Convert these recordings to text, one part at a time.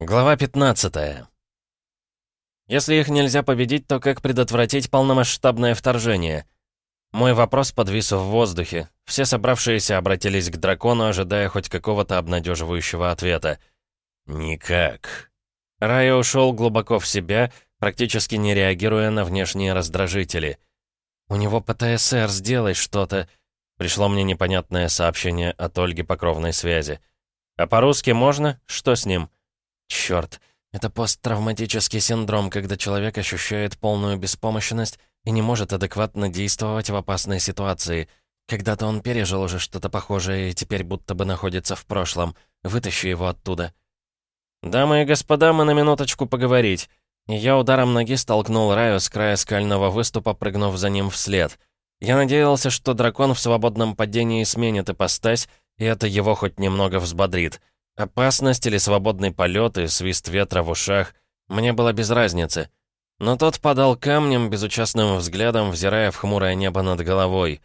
Глава 15 Если их нельзя победить, то как предотвратить полномасштабное вторжение? Мой вопрос подвис в воздухе. Все собравшиеся обратились к дракону, ожидая хоть какого-то обнадеживающего ответа. «Никак». Рая ушел глубоко в себя, практически не реагируя на внешние раздражители. «У него ПТСР, сделай что-то», Пришло мне непонятное сообщение от Ольги по кровной связи. «А по-русски можно? Что с ним?» Черт, это посттравматический синдром, когда человек ощущает полную беспомощность и не может адекватно действовать в опасной ситуации. Когда-то он пережил уже что-то похожее и теперь будто бы находится в прошлом. Вытащи его оттуда. «Дамы и господа, мы на минуточку поговорить». И я ударом ноги столкнул Раю с края скального выступа, прыгнув за ним вслед. Я надеялся, что дракон в свободном падении сменит ипостась, и это его хоть немного взбодрит. Опасность или свободный полет и свист ветра в ушах мне было без разницы. Но тот подал камнем, безучастным взглядом, взирая в хмурое небо над головой.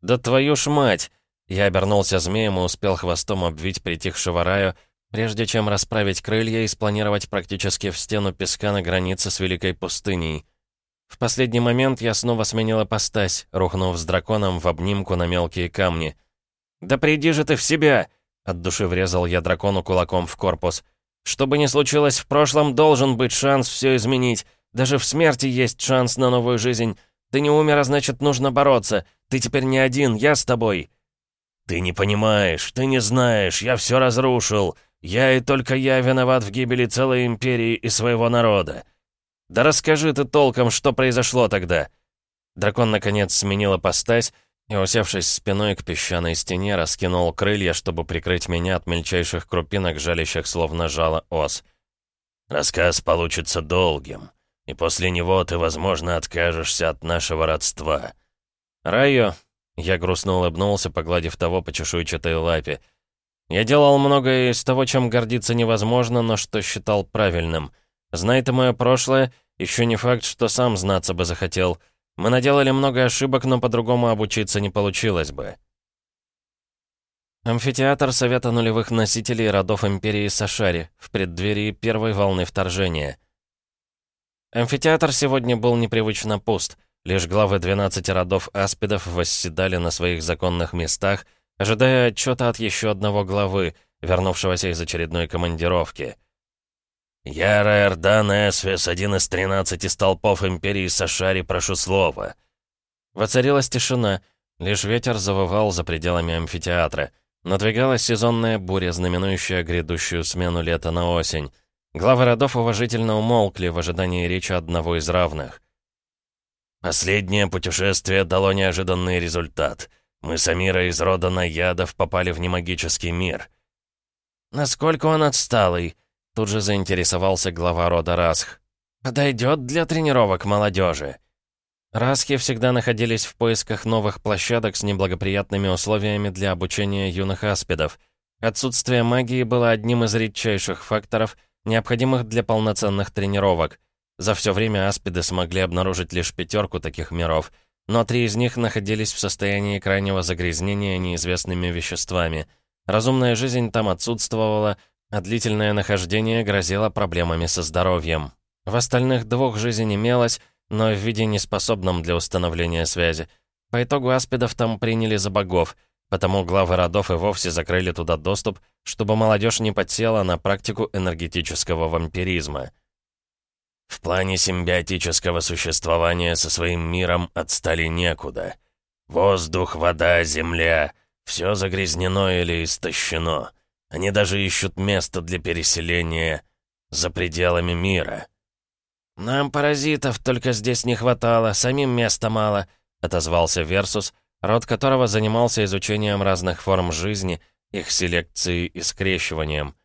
«Да твою ж мать!» Я обернулся змеем и успел хвостом обвить притихшего раю, прежде чем расправить крылья и спланировать практически в стену песка на границе с Великой пустыней. В последний момент я снова сменил ипостась, рухнув с драконом в обнимку на мелкие камни. «Да приди же ты в себя!» От души врезал я дракону кулаком в корпус. «Что бы ни случилось в прошлом, должен быть шанс все изменить. Даже в смерти есть шанс на новую жизнь. Ты не умер, а значит, нужно бороться. Ты теперь не один, я с тобой». «Ты не понимаешь, ты не знаешь, я все разрушил. Я и только я виноват в гибели целой империи и своего народа». «Да расскажи ты толком, что произошло тогда». Дракон, наконец, сменил апостась, и, усевшись спиной к песчаной стене, раскинул крылья, чтобы прикрыть меня от мельчайших крупинок, жалящих словно жало ос. «Рассказ получится долгим, и после него ты, возможно, откажешься от нашего родства». «Райо», — я грустно улыбнулся, погладив того по чешуйчатой лапе, «я делал многое из того, чем гордиться невозможно, но что считал правильным. Знай ты мое прошлое, еще не факт, что сам знаться бы захотел». Мы наделали много ошибок, но по-другому обучиться не получилось бы. Амфитеатр Совета нулевых носителей родов Империи Сашари в преддверии первой волны вторжения. Амфитеатр сегодня был непривычно пуст. Лишь главы 12 родов аспидов восседали на своих законных местах, ожидая отчета от еще одного главы, вернувшегося из очередной командировки. «Я, Раэрдан Эсвис, один из тринадцати столпов Империи Сашари, прошу слова». Воцарилась тишина, лишь ветер завывал за пределами амфитеатра. Надвигалась сезонная буря, знаменующая грядущую смену лета на осень. Главы родов уважительно умолкли в ожидании речи одного из равных. «Последнее путешествие дало неожиданный результат. Мы с Амира из рода Наядов попали в немагический мир». «Насколько он отсталый?» Тут же заинтересовался глава рода Расх. «Подойдет для тренировок молодежи». Расхи всегда находились в поисках новых площадок с неблагоприятными условиями для обучения юных аспидов. Отсутствие магии было одним из редчайших факторов, необходимых для полноценных тренировок. За все время аспиды смогли обнаружить лишь пятерку таких миров, но три из них находились в состоянии крайнего загрязнения неизвестными веществами. Разумная жизнь там отсутствовала, а длительное нахождение грозило проблемами со здоровьем. В остальных двух жизнь имелась, но в виде неспособном для установления связи. По итогу аспидов там приняли за богов, потому главы родов и вовсе закрыли туда доступ, чтобы молодежь не подсела на практику энергетического вампиризма. В плане симбиотического существования со своим миром отстали некуда. Воздух, вода, земля — все загрязнено или истощено — они даже ищут место для переселения за пределами мира. «Нам паразитов только здесь не хватало, самим места мало», — отозвался Версус, род которого занимался изучением разных форм жизни, их селекцией и скрещиванием.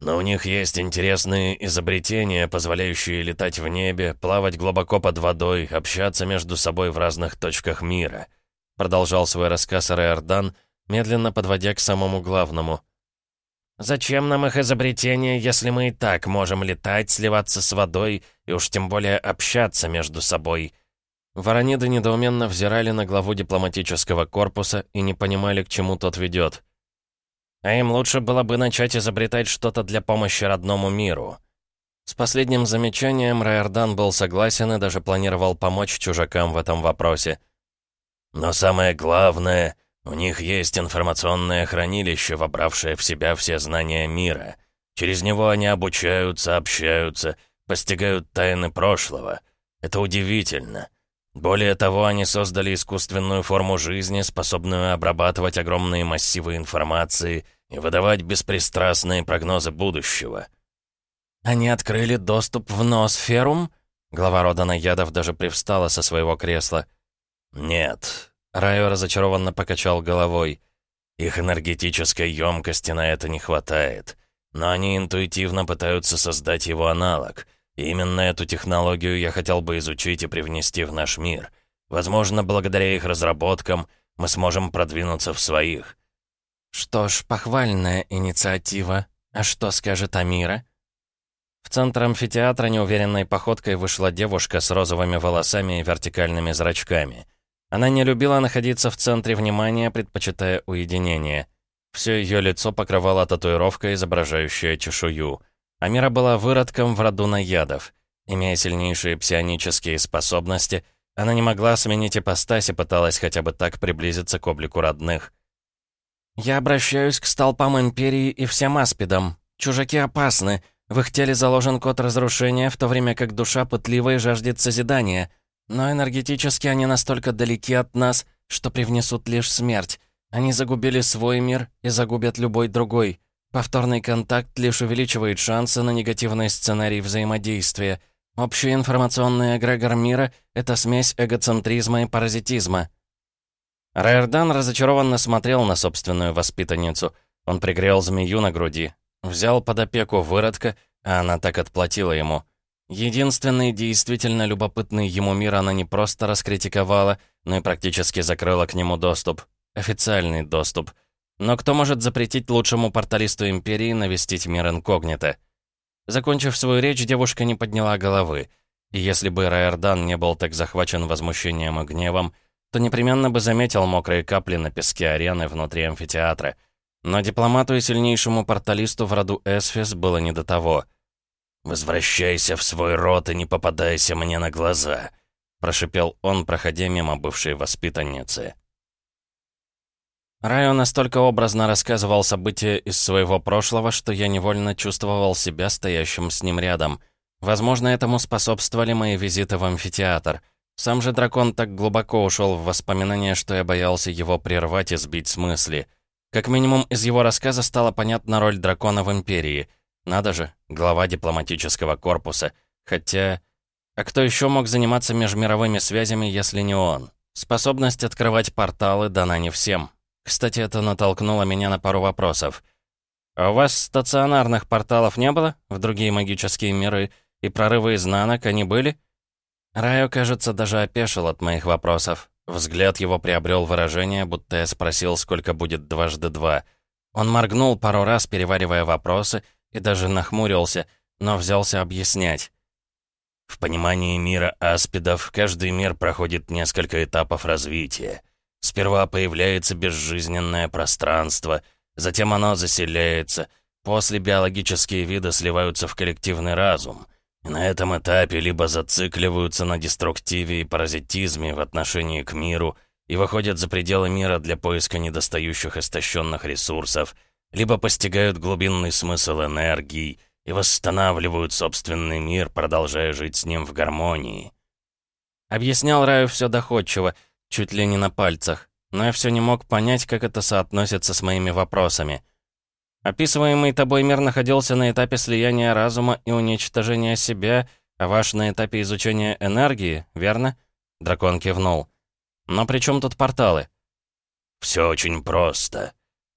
«Но у них есть интересные изобретения, позволяющие летать в небе, плавать глубоко под водой, общаться между собой в разных точках мира», — продолжал свой рассказ Рейордан, медленно подводя к самому главному — Зачем нам их изобретения, если мы и так можем летать, сливаться с водой и уж тем более общаться между собой?» Ворониды недоуменно взирали на главу дипломатического корпуса и не понимали, к чему тот ведет. А им лучше было бы начать изобретать что-то для помощи родному миру. С последним замечанием Райордан был согласен и даже планировал помочь чужакам в этом вопросе. «Но самое главное, у них есть информационное хранилище, вобравшее в себя все знания мира. Через него они обучаются, общаются, постигают тайны прошлого. Это удивительно. Более того, они создали искусственную форму жизни, способную обрабатывать огромные массивы информации и выдавать беспристрастные прогнозы будущего. «Они открыли доступ в Ноосферум?» Глава рода Наядов даже привстала со своего кресла. «Нет». Райо разочарованно покачал головой. «Их энергетической емкости на это не хватает. Но они интуитивно пытаются создать его аналог — и именно эту технологию я хотел бы изучить и привнести в наш мир. Возможно, благодаря их разработкам мы сможем продвинуться в своих. Что ж, похвальная инициатива. А что скажет Амира? В центр амфитеатра неуверенной походкой вышла девушка с розовыми волосами и вертикальными зрачками. Она не любила находиться в центре внимания, предпочитая уединение. Все ее лицо покрывало татуировка, изображающая чешую — Амира была выродком в роду наядов. Имея сильнейшие псионические способности, она не могла сменить ипостась и пыталась хотя бы так приблизиться к облику родных. «Я обращаюсь к столпам Империи и всем аспидам. Чужаки опасны. В их теле заложен код разрушения, в то время как душа пытливая жаждет созидания. Но энергетически они настолько далеки от нас, что привнесут лишь смерть. Они загубили свой мир и загубят любой другой. Повторный контакт лишь увеличивает шансы на негативный сценарий взаимодействия. Общий информационный эгрегор мира — это смесь эгоцентризма и паразитизма. Райердан разочарованно смотрел на собственную воспитанницу. Он пригрел змею на груди, взял под опеку выродка, а она так отплатила ему. Единственный действительно любопытный ему мир она не просто раскритиковала, но и практически закрыла к нему доступ. Официальный доступ — но кто может запретить лучшему порталисту Империи навестить мир инкогнито? Закончив свою речь, девушка не подняла головы. И если бы Райордан не был так захвачен возмущением и гневом, то непременно бы заметил мокрые капли на песке арены внутри амфитеатра. Но дипломату и сильнейшему порталисту в роду Эсфис было не до того. «Возвращайся в свой род и не попадайся мне на глаза», прошипел он, проходя мимо бывшей воспитанницы. Райо настолько образно рассказывал события из своего прошлого, что я невольно чувствовал себя стоящим с ним рядом. Возможно, этому способствовали мои визиты в амфитеатр. Сам же дракон так глубоко ушел в воспоминания, что я боялся его прервать и сбить с мысли. Как минимум, из его рассказа стала понятна роль дракона в Империи. Надо же, глава дипломатического корпуса. Хотя... А кто еще мог заниматься межмировыми связями, если не он? Способность открывать порталы дана не всем. Кстати, это натолкнуло меня на пару вопросов. «А у вас стационарных порталов не было? В другие магические миры? И прорывы изнанок они были?» Райо, кажется, даже опешил от моих вопросов. Взгляд его приобрел выражение, будто я спросил, сколько будет дважды два. Он моргнул пару раз, переваривая вопросы, и даже нахмурился, но взялся объяснять. В понимании мира аспидов каждый мир проходит несколько этапов развития. Сперва появляется безжизненное пространство, затем оно заселяется, после биологические виды сливаются в коллективный разум. И на этом этапе либо зацикливаются на деструктиве и паразитизме в отношении к миру и выходят за пределы мира для поиска недостающих истощенных ресурсов, либо постигают глубинный смысл энергии и восстанавливают собственный мир, продолжая жить с ним в гармонии. Объяснял Раю все доходчиво, чуть ли не на пальцах, но я все не мог понять, как это соотносится с моими вопросами. Описываемый тобой мир находился на этапе слияния разума и уничтожения себя, а ваш на этапе изучения энергии, верно? Дракон кивнул. Но при чем тут порталы? Все очень просто.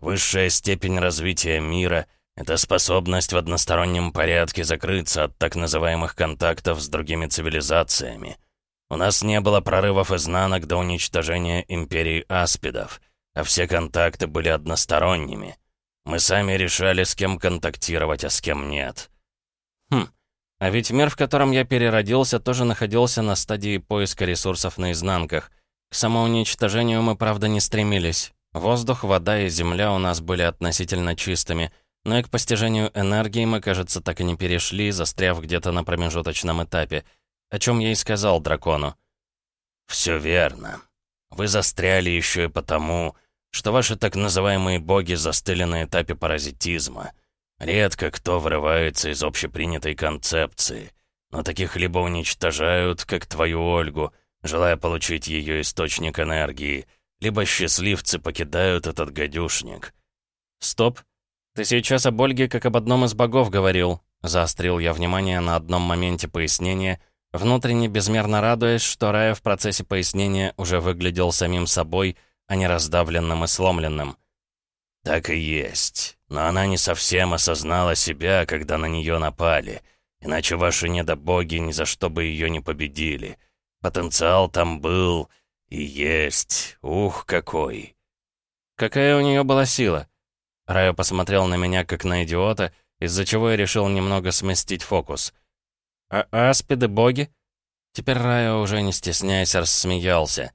Высшая степень развития мира — это способность в одностороннем порядке закрыться от так называемых контактов с другими цивилизациями — у нас не было прорывов изнанок до уничтожения империи аспидов, а все контакты были односторонними. Мы сами решали, с кем контактировать, а с кем нет. Хм, а ведь мир, в котором я переродился, тоже находился на стадии поиска ресурсов на изнанках. К самоуничтожению мы, правда, не стремились. Воздух, вода и земля у нас были относительно чистыми, но и к постижению энергии мы, кажется, так и не перешли, застряв где-то на промежуточном этапе, о чем я и сказал дракону. «Все верно. Вы застряли еще и потому, что ваши так называемые боги застыли на этапе паразитизма. Редко кто вырывается из общепринятой концепции, но таких либо уничтожают, как твою Ольгу, желая получить ее источник энергии, либо счастливцы покидают этот гадюшник. «Стоп. Ты сейчас об Ольге как об одном из богов говорил», заострил я внимание на одном моменте пояснения, внутренне безмерно радуясь, что Рая в процессе пояснения уже выглядел самим собой, а не раздавленным и сломленным. «Так и есть. Но она не совсем осознала себя, когда на нее напали. Иначе ваши недобоги ни за что бы ее не победили. Потенциал там был есть. Ух, какой!» «Какая у нее была сила?» Райо посмотрел на меня, как на идиота, из-за чего я решил немного сместить фокус. «А аспиды боги?» Теперь Райо, уже не стесняясь, рассмеялся.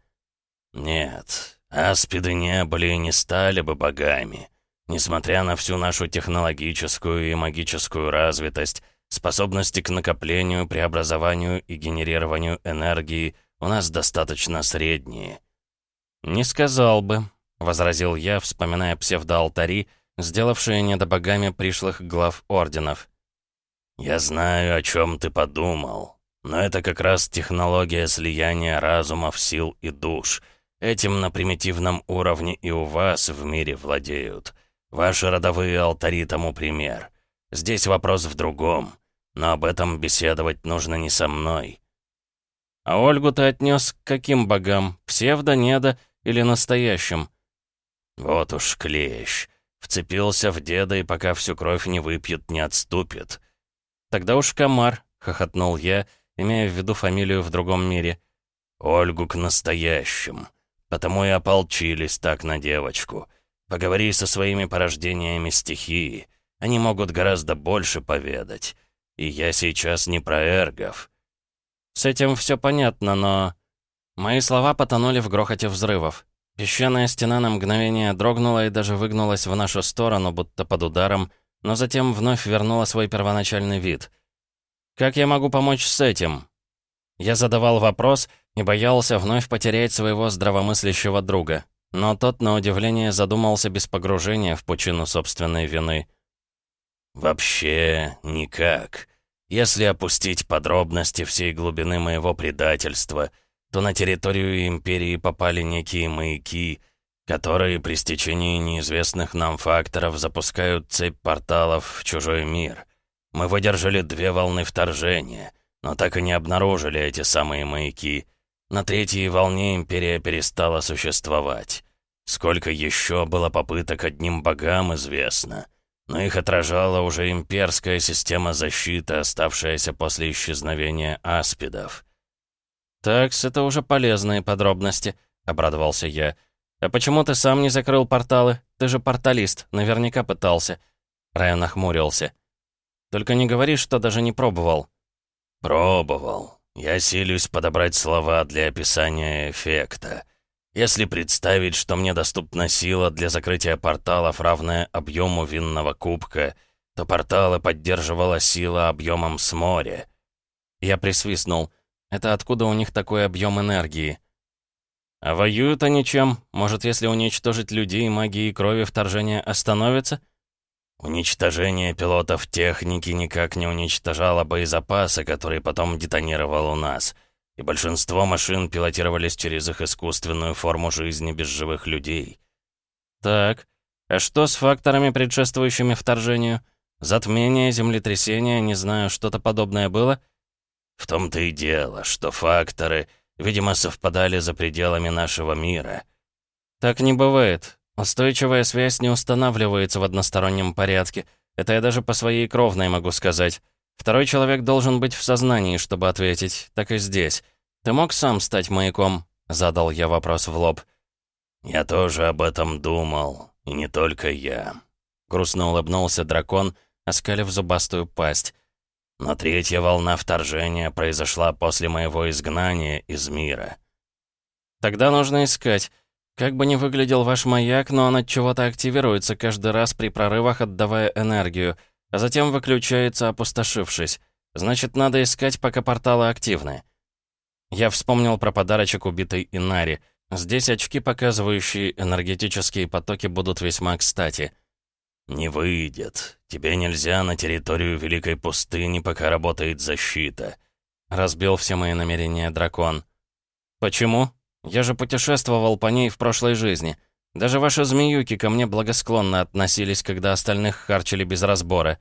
«Нет, Аспиды не были и не стали бы богами. Несмотря на всю нашу технологическую и магическую развитость, способности к накоплению, преобразованию и генерированию энергии у нас достаточно средние. «Не сказал бы», — возразил я, вспоминая псевдоалтари, сделавшие недобогами пришлых глав орденов. «Я знаю, о чем ты подумал, но это как раз технология слияния разумов, сил и душ — Этим на примитивном уровне и у вас в мире владеют. Ваши родовые алтари тому пример. Здесь вопрос в другом. Но об этом беседовать нужно не со мной. А Ольгу ты отнес к каким богам? Псевдо, недо или настоящим? Вот уж клещ. Вцепился в деда и пока всю кровь не выпьет, не отступит. Тогда уж комар, хохотнул я, имея в виду фамилию в другом мире. Ольгу к настоящим. Потому и ополчились так на девочку. Поговори со своими порождениями стихии. Они могут гораздо больше поведать. И я сейчас не про эргов. С этим все понятно, но... Мои слова потонули в грохоте взрывов. Песчаная стена на мгновение дрогнула и даже выгнулась в нашу сторону, будто под ударом, но затем вновь вернула свой первоначальный вид. «Как я могу помочь с этим?» Я задавал вопрос, и боялся вновь потерять своего здравомыслящего друга. Но тот, на удивление, задумался без погружения в пучину собственной вины. «Вообще никак. Если опустить подробности всей глубины моего предательства, то на территорию Империи попали некие маяки, которые при стечении неизвестных нам факторов запускают цепь порталов в чужой мир. Мы выдержали две волны вторжения, но так и не обнаружили эти самые маяки — на третьей волне империя перестала существовать. Сколько еще было попыток одним богам, известно. Но их отражала уже имперская система защиты, оставшаяся после исчезновения аспидов. «Такс, это уже полезные подробности», — обрадовался я. «А почему ты сам не закрыл порталы? Ты же порталист, наверняка пытался». Райан нахмурился. «Только не говори, что даже не пробовал». «Пробовал. Я силюсь подобрать слова для описания эффекта. Если представить, что мне доступна сила для закрытия порталов, равная объему винного кубка, то порталы поддерживала сила объемом с моря. Я присвистнул. Это откуда у них такой объем энергии? А воюют они чем? Может, если уничтожить людей, магии и крови вторжение остановится? Уничтожение пилотов техники никак не уничтожало боезапасы, который потом детонировал у нас. И большинство машин пилотировались через их искусственную форму жизни без живых людей. Так, а что с факторами, предшествующими вторжению? Затмение, землетрясение, не знаю, что-то подобное было? В том-то и дело, что факторы, видимо, совпадали за пределами нашего мира. Так не бывает. Устойчивая связь не устанавливается в одностороннем порядке. Это я даже по своей кровной могу сказать. Второй человек должен быть в сознании, чтобы ответить. Так и здесь. Ты мог сам стать маяком? Задал я вопрос в лоб. Я тоже об этом думал. И не только я. Грустно улыбнулся дракон, оскалив зубастую пасть. Но третья волна вторжения произошла после моего изгнания из мира. Тогда нужно искать. Как бы ни выглядел ваш маяк, но он от чего-то активируется каждый раз при прорывах, отдавая энергию, а затем выключается, опустошившись. Значит, надо искать, пока порталы активны. Я вспомнил про подарочек убитой Инари. Здесь очки, показывающие энергетические потоки, будут весьма кстати. «Не выйдет. Тебе нельзя на территорию Великой Пустыни, пока работает защита», — разбил все мои намерения дракон. «Почему? Я же путешествовал по ней в прошлой жизни. Даже ваши змеюки ко мне благосклонно относились, когда остальных харчили без разбора».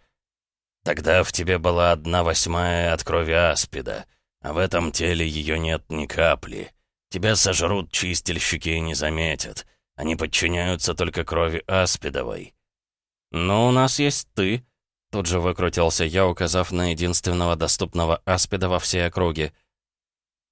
«Тогда в тебе была одна восьмая от крови аспида, а в этом теле ее нет ни капли. Тебя сожрут чистильщики и не заметят. Они подчиняются только крови аспидовой». «Но у нас есть ты», — тут же выкрутился я, указав на единственного доступного аспида во всей округе.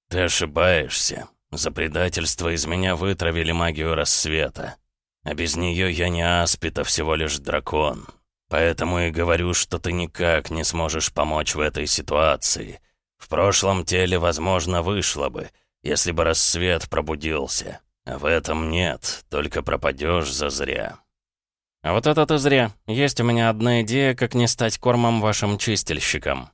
«Ты ошибаешься. За предательство из меня вытравили магию рассвета. А без нее я не аспид, а всего лишь дракон. Поэтому и говорю, что ты никак не сможешь помочь в этой ситуации. В прошлом теле, возможно, вышло бы, если бы рассвет пробудился. А в этом нет, только пропадешь зазря». А вот это ты зря. Есть у меня одна идея, как не стать кормом вашим чистильщикам.